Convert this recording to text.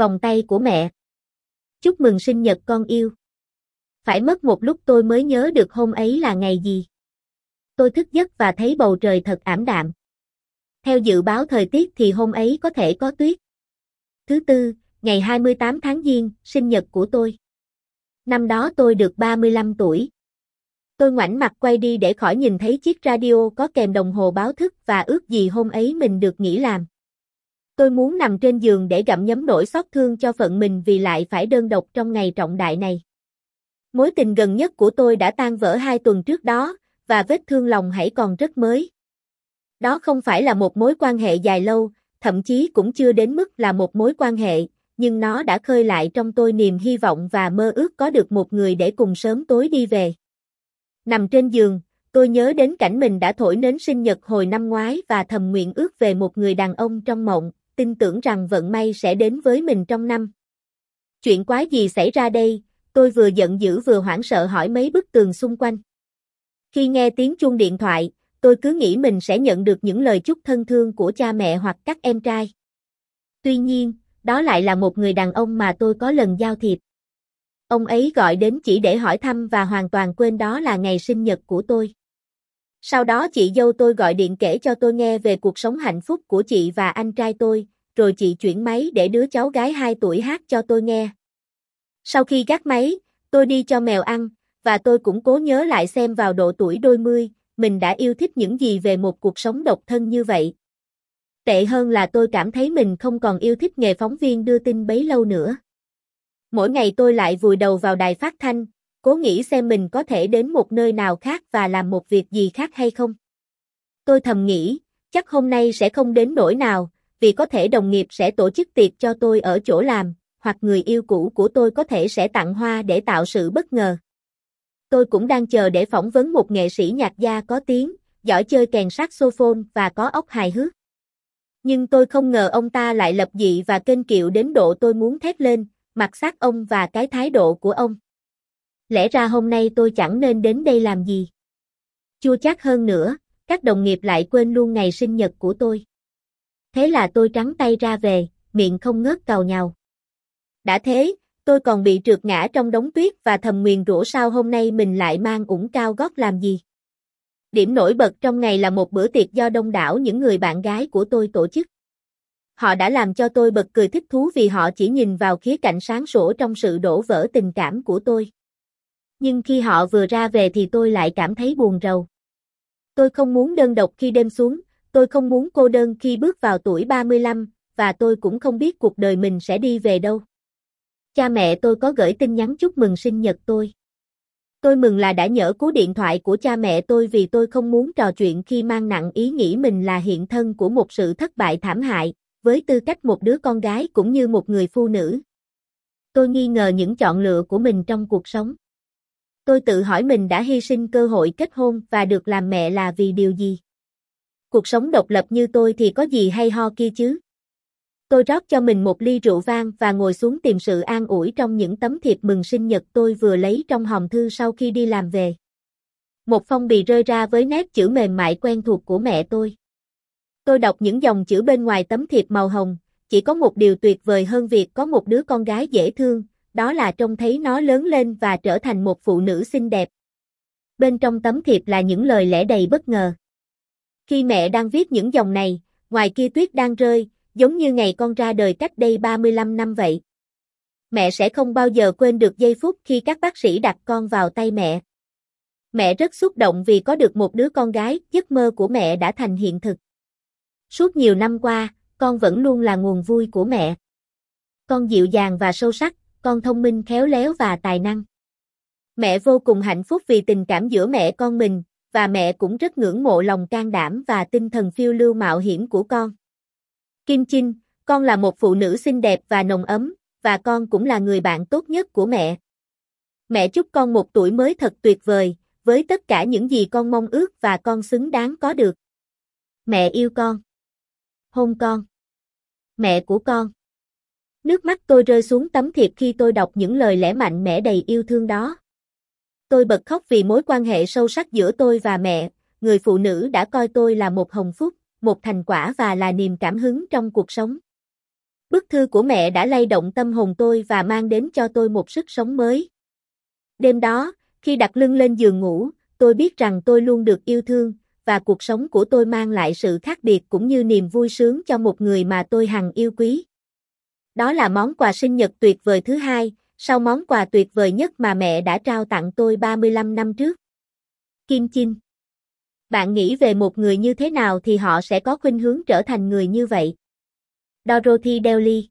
Vòng tay của mẹ. Chúc mừng sinh nhật con yêu. Phải mất một lúc tôi mới nhớ được hôm ấy là ngày gì. Tôi thức giấc và thấy bầu trời thật ảm đạm. Theo dự báo thời tiết thì hôm ấy có thể có tuyết. Thứ tư, ngày 28 tháng Giêng, sinh nhật của tôi. Năm đó tôi được 35 tuổi. Tôi ngoảnh mặt quay đi để khỏi nhìn thấy chiếc radio có kèm đồng hồ báo thức và ước gì hôm ấy mình được nghỉ làm. Tôi muốn nằm trên giường để gặm nhấm nỗi xót thương cho phận mình vì lại phải đơn độc trong ngày trọng đại này. Mối tình gần nhất của tôi đã tan vỡ hai tuần trước đó, và vết thương lòng hãy còn rất mới. Đó không phải là một mối quan hệ dài lâu, thậm chí cũng chưa đến mức là một mối quan hệ, nhưng nó đã khơi lại trong tôi niềm hy vọng và mơ ước có được một người để cùng sớm tối đi về. Nằm trên giường, tôi nhớ đến cảnh mình đã thổi nến sinh nhật hồi năm ngoái và thầm nguyện ước về một người đàn ông trong mộng, tin tưởng rằng vận may sẽ đến với mình trong năm. Chuyện quái gì xảy ra đây, tôi vừa giận dữ vừa hoảng sợ hỏi mấy bức tường xung quanh. Khi nghe tiếng chuông điện thoại, tôi cứ nghĩ mình sẽ nhận được những lời chúc thân thương của cha mẹ hoặc các em trai. Tuy nhiên, đó lại là một người đàn ông mà tôi có lần giao thiệp. Ông ấy gọi đến chỉ để hỏi thăm và hoàn toàn quên đó là ngày sinh nhật của tôi. Sau đó chị dâu tôi gọi điện kể cho tôi nghe về cuộc sống hạnh phúc của chị và anh trai tôi, rồi chị chuyển máy để đứa cháu gái 2 tuổi hát cho tôi nghe. Sau khi gác máy, tôi đi cho mèo ăn, và tôi cũng cố nhớ lại xem vào độ tuổi đôi mươi, mình đã yêu thích những gì về một cuộc sống độc thân như vậy. Tệ hơn là tôi cảm thấy mình không còn yêu thích nghề phóng viên đưa tin bấy lâu nữa. Mỗi ngày tôi lại vùi đầu vào đài phát thanh, cố nghĩ xem mình có thể đến một nơi nào khác và làm một việc gì khác hay không. Tôi thầm nghĩ, chắc hôm nay sẽ không đến nỗi nào, vì có thể đồng nghiệp sẽ tổ chức tiệc cho tôi ở chỗ làm, hoặc người yêu cũ của tôi có thể sẽ tặng hoa để tạo sự bất ngờ. Tôi cũng đang chờ để phỏng vấn một nghệ sĩ nhạc gia có tiếng, giỏi chơi kèn saxophone và có óc hài hước. Nhưng tôi không ngờ ông ta lại lập dị và kênh kiệu đến độ tôi muốn thét lên, mặt sắc ông và cái thái độ của ông. Lẽ ra hôm nay tôi chẳng nên đến đây làm gì. Chua chắc hơn nữa, các đồng nghiệp lại quên luôn ngày sinh nhật của tôi. Thế là tôi trắng tay ra về, miệng không ngớt cào nhào. Đã thế, tôi còn bị trượt ngã trong đống tuyết và thầm nguyền rủa sao hôm nay mình lại mang ủng cao gót làm gì. Điểm nổi bật trong ngày là một bữa tiệc do đông đảo những người bạn gái của tôi tổ chức. Họ đã làm cho tôi bật cười thích thú vì họ chỉ nhìn vào khía cạnh sáng sủa trong sự đổ vỡ tình cảm của tôi. Nhưng khi họ vừa ra về thì tôi lại cảm thấy buồn rầu. Tôi không muốn đơn độc khi đêm xuống, tôi không muốn cô đơn khi bước vào tuổi 35, và tôi cũng không biết cuộc đời mình sẽ đi về đâu. Cha mẹ tôi có gửi tin nhắn chúc mừng sinh nhật tôi. Tôi mừng là đã nhớ cú điện thoại của cha mẹ tôi vì tôi không muốn trò chuyện khi mang nặng ý nghĩ mình là hiện thân của một sự thất bại thảm hại, với tư cách một đứa con gái cũng như một người phụ nữ. Tôi nghi ngờ những chọn lựa của mình trong cuộc sống. Tôi tự hỏi mình đã hy sinh cơ hội kết hôn và được làm mẹ là vì điều gì? Cuộc sống độc lập như tôi thì có gì hay ho kia chứ? Tôi rót cho mình một ly rượu vang và ngồi xuống tìm sự an ủi trong những tấm thiệp mừng sinh nhật tôi vừa lấy trong hòm thư sau khi đi làm về. Một phong bì rơi ra với nét chữ mềm mại quen thuộc của mẹ tôi. Tôi đọc những dòng chữ bên ngoài tấm thiệp màu hồng, chỉ có một điều tuyệt vời hơn việc có một đứa con gái dễ thương, đó là trông thấy nó lớn lên và trở thành một phụ nữ xinh đẹp. Bên trong tấm thiệp là những lời lẽ đầy bất ngờ. Khi mẹ đang viết những dòng này, ngoài kia tuyết đang rơi, giống như ngày con ra đời cách đây 35 năm vậy. Mẹ sẽ không bao giờ quên được giây phút khi các bác sĩ đặt con vào tay mẹ. Mẹ rất xúc động vì có được một đứa con gái, giấc mơ của mẹ đã thành hiện thực. Suốt nhiều năm qua, con vẫn luôn là nguồn vui của mẹ. Con dịu dàng và sâu sắc, con thông minh khéo léo và tài năng. Mẹ vô cùng hạnh phúc vì tình cảm giữa mẹ con mình, và mẹ cũng rất ngưỡng mộ lòng can đảm và tinh thần phiêu lưu mạo hiểm của con. Kim Chinh, con là một phụ nữ xinh đẹp và nồng ấm, và con cũng là người bạn tốt nhất của mẹ. Mẹ chúc con một tuổi mới thật tuyệt vời, với tất cả những gì con mong ước và con xứng đáng có được. Mẹ yêu con. Hôn con. Mẹ của con. Nước mắt tôi rơi xuống tấm thiệp khi tôi đọc những lời lẽ mạnh mẽ đầy yêu thương đó. Tôi bật khóc vì mối quan hệ sâu sắc giữa tôi và mẹ, người phụ nữ đã coi tôi là một hồng phúc, một thành quả và là niềm cảm hứng trong cuộc sống. Bức thư của mẹ đã lay động tâm hồn tôi và mang đến cho tôi một sức sống mới. Đêm đó, khi đặt lưng lên giường ngủ, tôi biết rằng tôi luôn được yêu thương, và cuộc sống của tôi mang lại sự khác biệt cũng như niềm vui sướng cho một người mà tôi hằng yêu quý. Đó là món quà sinh nhật tuyệt vời thứ hai, sau món quà tuyệt vời nhất mà mẹ đã trao tặng tôi 35 năm trước. Kim Chinh Bạn nghĩ về một người như thế nào thì họ sẽ có khuynh hướng trở thành người như vậy. Dorothy Daly